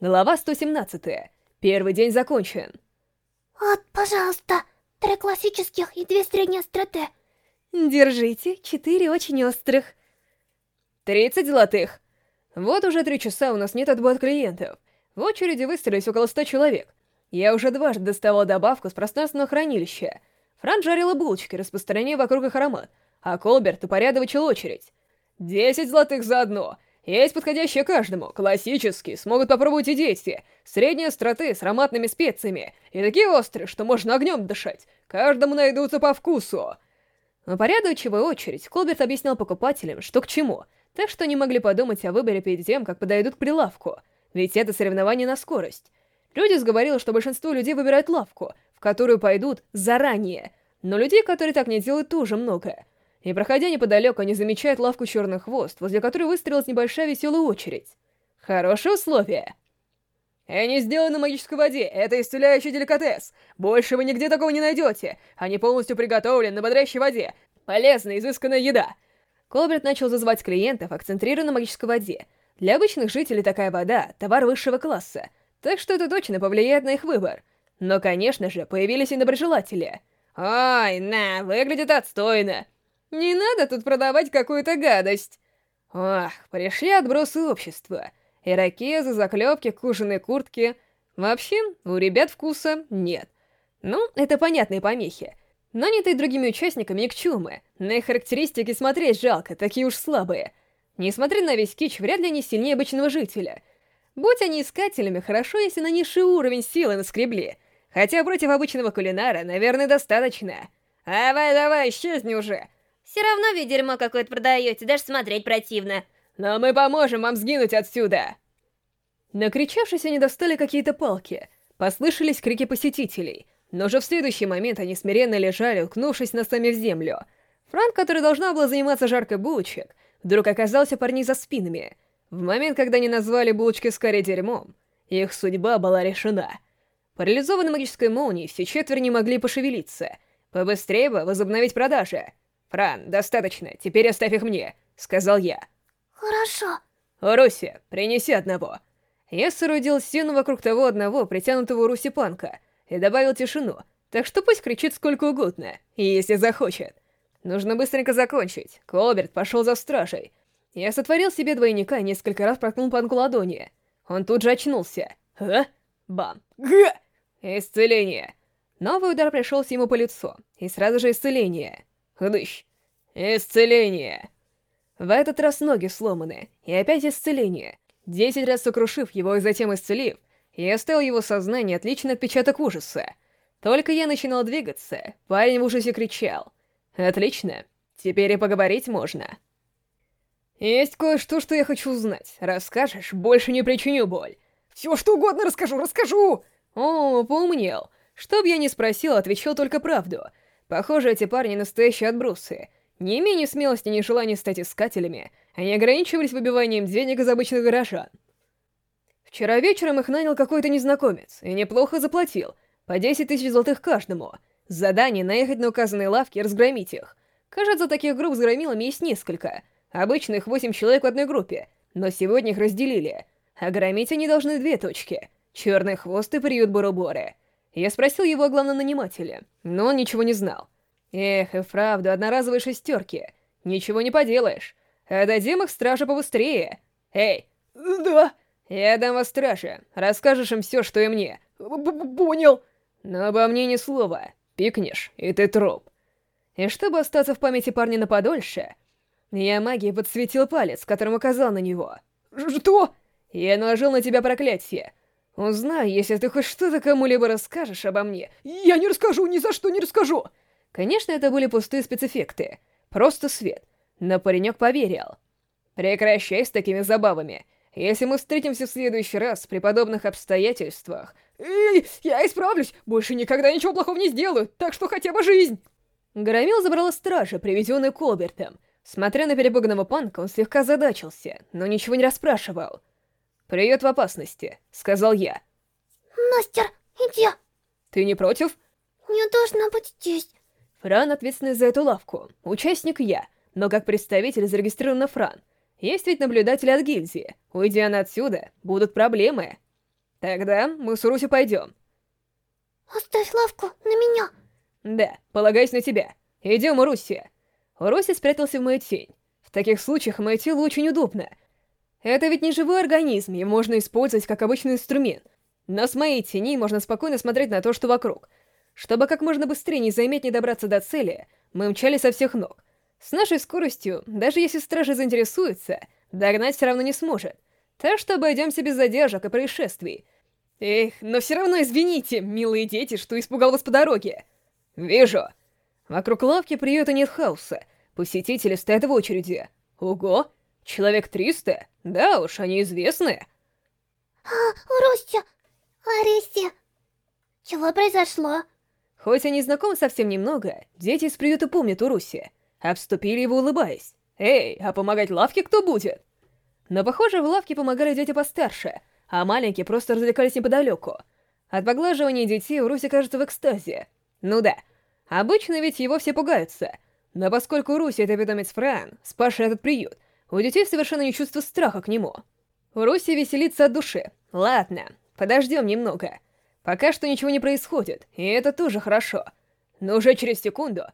Глава 117. Первый день закончен. Вот, пожалуйста, три классических и две средние остроты. Держите, четыре очень острых. 30 золотых. Вот уже три часа у нас нет отбоя от клиентов. В очереди выстроились около 100 человек. Я уже дважды доставала добавку с пространственного хранилища. Фран жарила булочки, распространяя вокруг их аромат, а Колберт упорядочил очередь. 10 золотых за одно. Есть подходящие каждому. Классические, смогут попробовать и дети. Средние остроты с ароматными специями. И такие острые, что можно огнем дышать. Каждому найдутся по вкусу. Упорядочивая очередь, Колберт объяснял покупателям, что к чему, так что они могли подумать о выборе перед тем, как подойдут к прилавку. Ведь это соревнование на скорость. Люди сговорили, что большинство людей выбирают лавку, в которую пойдут заранее. Но людей, которые так не делают, тоже много. И проходя неподалеку, они замечают лавку Черный Хвост, возле которой выстроилась небольшая веселая очередь. Хорошие условия. Они сделаны на магической воде, это исцеляющий деликатес. Больше вы нигде такого не найдете. Они полностью приготовлены на бодрящей воде. Полезная, изысканная еда. Колберт начал зазывать клиентов, акцентрируя на магической воде. Для обычных жителей такая вода — товар высшего класса, так что это точно повлияет на их выбор. Но, конечно же, появились и доброжелатели. «Ой, на, выглядит отстойно!» Не надо тут продавать какую-то гадость. Ох, пришли отбросы общества. Ирокезы, заклепки, кожаные куртки. Вообще, у ребят вкуса нет. Ну, это понятные помехи. Нанятые другими участниками к чумы. На их характеристики смотреть жалко, такие уж слабые. Несмотря на весь кич, вряд ли они сильнее обычного жителя. Будь они искателями, хорошо, если на низший уровень силы наскребли. Хотя против обычного кулинара, наверное, достаточно. «Давай-давай, исчезни уже!» Все равно ведь дерьмо какое-то продаете, даже смотреть противно. Но мы поможем вам сгинуть отсюда. Накричавшись, они достали какие-то палки. Послышались крики посетителей. Но уже в следующий момент они смиренно лежали, уткнувшись носами в землю. Франк, который должна была заниматься жаркой булочек, вдруг оказался парней за спинами. В момент, когда они назвали булочки скорее дерьмом, их судьба была решена. Парализованной магической молнией все четверо не могли пошевелиться. Побыстрее бы возобновить продажи. «Фран, достаточно, теперь оставь их мне», — сказал я. «Хорошо». «Руси, принеси одного». Я соорудил стену вокруг того одного, притянутого Руси Панка, и добавил тишину, так что пусть кричит сколько угодно, если захочет. Нужно быстренько закончить. Колберт пошел за стражей. Я сотворил себе двойника и несколько раз проткнул Панку ладони. Он тут же очнулся. А? Бам. Га! Исцеление. Новый удар пришелся ему по лицу, и сразу же исцеление. Хдыщ. Исцеление. В этот раз ноги сломаны, и опять исцеление. Десять раз сокрушив его и затем исцелив, я оставил его сознание отличный отпечаток ужаса. Только я начинал двигаться, парень в ужасе кричал. «Отлично, теперь и поговорить можно». «Есть кое-что, что я хочу узнать. Расскажешь, больше не причиню боль». «Все, что угодно расскажу, расскажу!» «О, поумнел. Что б я ни спросил, отвечал только правду. Похоже, эти парни настоящие отбросы. Не имея смелости, ни желания стать искателями, они ограничивались выбиванием денег из обычных горожан. Вчера вечером их нанял какой-то незнакомец и неплохо заплатил, по 10 тысяч золотых каждому. Задание — наехать на указанные лавки и разгромить их. Кажется, таких групп с громилами есть несколько. Обычно их 8 человек в одной группе, но сегодня их разделили. А громить они должны две точки — Черный хвост и приют Буруборы. Я спросил его о главном нанимателе, но он ничего не знал. Эх, и вправду, одноразовые шестерки. Ничего не поделаешь. Отдадим их страже побыстрее. Эй! Да! Я дам вас страже. Расскажешь им все, что и мне. Понял. Но обо мне ни слова. Пикнешь, и ты труп. И чтобы остаться в памяти парня на подольше, я магией подсветил палец, которым указал на него. Что? Я наложил на тебя проклятие. Узнай, если ты хоть что-то кому-либо расскажешь обо мне. Я не расскажу, ни за что не расскажу! Конечно, это были пустые спецэффекты. Просто свет. Но паренек поверил. Прекращай с такими забавами. Если мы встретимся в следующий раз при подобных обстоятельствах... Эй, я исправлюсь! Больше никогда ничего плохого не сделаю, так что хотя бы жизнь! Громил забрала стража, привезенный Колбертом. Смотря на перепуганного панка, он слегка задачился, но ничего не расспрашивал. «Привет в опасности», — сказал я. Мастер, иди. «Ты не против?» Не должна быть здесь. Фран ответственный за эту лавку. Участник я, но как представитель зарегистрирован на Фран. Есть ведь наблюдатели от гильдии. Уйдя она отсюда, будут проблемы. Тогда мы с Руси пойдем. Оставь лавку на меня. Да, полагаюсь на тебя. Идем, Руси. Руси спрятался в мою тень. В таких случаях мое тело очень удобно. Это ведь не живой организм, и можно использовать как обычный инструмент. Но с моей тени можно спокойно смотреть на то, что вокруг. Чтобы как можно быстрее не заметнее добраться до цели, мы мчали со всех ног. С нашей скоростью, даже если стражи заинтересуются, догнать все равно не сможет. Так что обойдемся без задержек и происшествий. Эх, но все равно извините, милые дети, что испугал вас по дороге. Вижу. Вокруг лавки приюта нет хаоса. Посетители стоят в очереди. Ого, человек 300? Да уж, они известны. А, Рустя, Арести, чего произошло? Хоть они знакомы совсем немного, дети из приюта помнят Уруси. Обступили его, улыбаясь. «Эй, а помогать лавке кто будет?» Но, похоже, в лавке помогали дети постарше, а маленькие просто развлекались неподалеку. От поглаживания детей Руси кажется в экстазе. Ну да, обычно ведь его все пугаются. Но поскольку Руси — это питомец Фран, спасший этот приют, у детей совершенно не чувство страха к нему. Руси веселится от души. Ладно, подождем немного. Пока что ничего не происходит, и это тоже хорошо. Но уже через секунду...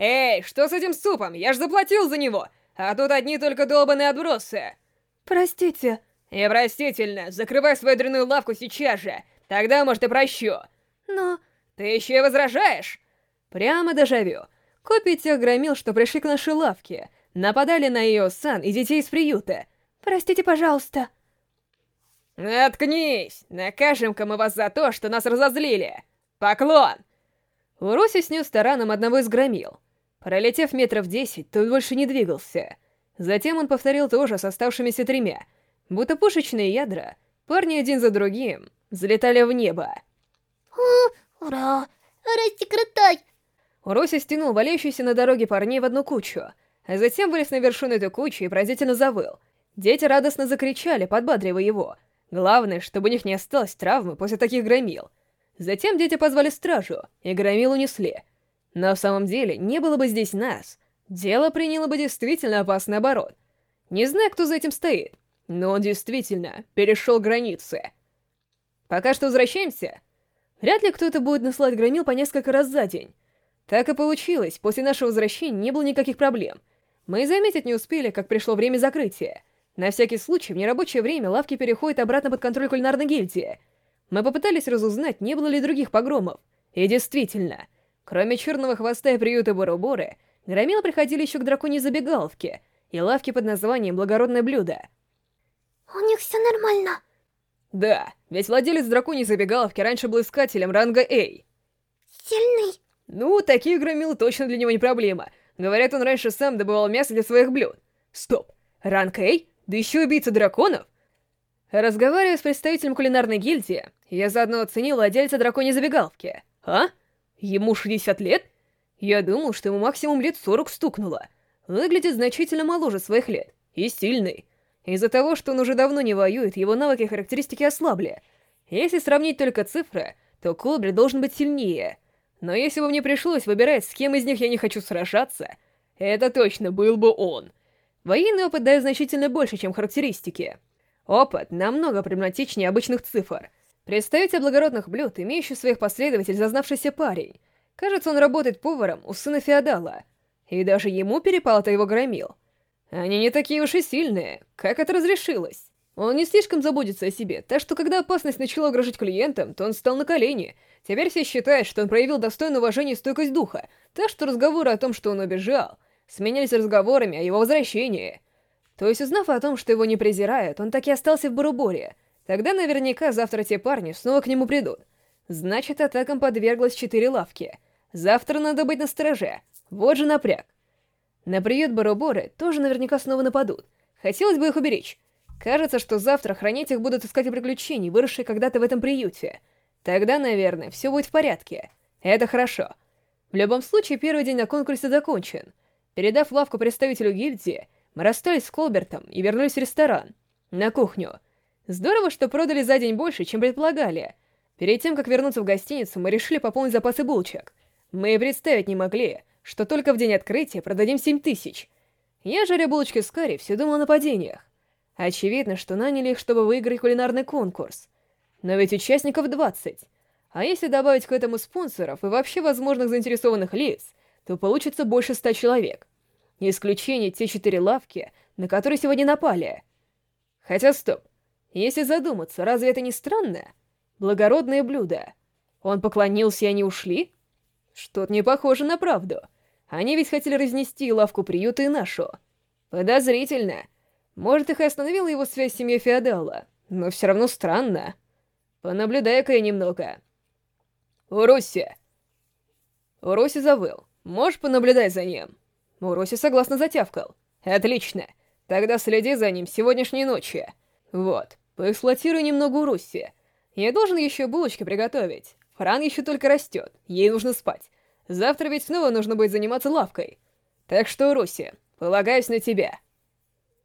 «Эй, что с этим супом? Я ж заплатил за него! А тут одни только долбаные отбросы!» «Простите». «Непростительно. Закрывай свою дрянную лавку сейчас же. Тогда, может, и прощу». «Но...» «Ты еще и возражаешь?» Прямо дежавю. Копии тех громил, что пришли к нашей лавке. Нападали на ее сан и детей из приюта. «Простите, пожалуйста». «Наткнись! Накажем-ка мы вас за то, что нас разозлили! Поклон!» Уруси снес тараном одного из громил. Пролетев метров десять, тот больше не двигался. Затем он повторил то же с оставшимися тремя. Будто пушечные ядра, парни один за другим залетали в небо. О, ура! Расти крутой! Уруси стянул валяющийся на дороге парней в одну кучу, затем вылез на вершину этой кучи и поразительно завыл. Дети радостно закричали, подбадривая его — Главное, чтобы у них не осталось травмы после таких громил. Затем дети позвали стражу, и громил унесли. Но в самом деле, не было бы здесь нас, дело приняло бы действительно опасный оборот. Не знаю, кто за этим стоит, но он действительно перешел границы. Пока что возвращаемся. Вряд ли кто-то будет насылать громил по несколько раз за день. Так и получилось, после нашего возвращения не было никаких проблем. Мы и заметить не успели, как пришло время закрытия. На всякий случай, в нерабочее время лавки переходят обратно под контроль кулинарной гильдии. Мы попытались разузнать, не было ли других погромов. И действительно, кроме черного хвоста и приюта Бороборы, громилы приходили еще к драконьей забегаловке и лавки под названием «Благородное блюдо». У них все нормально. Да, ведь владелец драконьей забегаловки раньше был искателем ранга A. Сильный? Ну, такие громилы точно для него не проблема. Говорят, он раньше сам добывал мясо для своих блюд. Стоп, ранг A? Да еще убийца драконов? Разговаривая с представителем кулинарной гильдии, я заодно оценил владельца драконьей забегаловки. А? Ему 60 лет? Я думал, что ему максимум лет 40 стукнуло. Выглядит значительно моложе своих лет. И сильный. Из-за того, что он уже давно не воюет, его навыки и характеристики ослабли. Если сравнить только цифры, то Колбри должен быть сильнее. Но если бы мне пришлось выбирать, с кем из них я не хочу сражаться, это точно был бы он. Военный опыт дает значительно больше, чем характеристики. Опыт намного проблематичнее обычных цифр. Представитель благородных блюд, имеющий своих последователей зазнавшийся парень. Кажется, он работает поваром у сына феодала. И даже ему перепало-то его громил. Они не такие уж и сильные. Как это разрешилось? Он не слишком заботится о себе, так что когда опасность начала угрожать клиентам, то он встал на колени. Теперь все считают, что он проявил достойное уважение и стойкость духа, так что разговоры о том, что он убежал, сменялись разговорами о его возвращении. То есть, узнав о том, что его не презирают, он так и остался в Баруборе. Тогда наверняка завтра те парни снова к нему придут. Значит, атакам подверглось четыре лавки. Завтра надо быть настороже. Вот же напряг. На приют Баруборы тоже наверняка снова нападут. Хотелось бы их уберечь. Кажется, что завтра хранить их будут искать приключений, выросшие когда-то в этом приюте. Тогда, наверное, все будет в порядке. Это хорошо. В любом случае, первый день на конкурсе закончен. Передав лавку представителю гильдии, мы расстались с Колбертом и вернулись в ресторан. На кухню. Здорово, что продали за день больше, чем предполагали. Перед тем, как вернуться в гостиницу, мы решили пополнить запасы булочек. Мы и представить не могли, что только в день открытия продадим 7 тысяч. Я, жаря булочки с карри, все думал о нападениях. Очевидно, что наняли их, чтобы выиграть кулинарный конкурс. Но ведь участников 20. А если добавить к этому спонсоров и вообще возможных заинтересованных лиц, то получится больше ста человек. Не исключение те четыре лавки, на которые сегодня напали. Хотя стоп. Если задуматься, разве это не странно? Благородное блюдо. Он поклонился, и они ушли? Что-то не похоже на правду. Они ведь хотели разнести лавку приюта и нашу. Подозрительно. Может, их и остановила его связь с семьей Феодала, но все равно странно. Понаблюдай-ка я немного. Уруси! Уруси завыл. Можешь понаблюдать за ним? Уруси согласно затявкал. Отлично. Тогда следи за ним сегодняшней ночью. Вот, поэксплуатируй немного Уруси. Я должен еще булочки приготовить. Фран еще только растет, ей нужно спать. Завтра ведь снова нужно будет заниматься лавкой. Так что, Уруси, полагаюсь на тебя.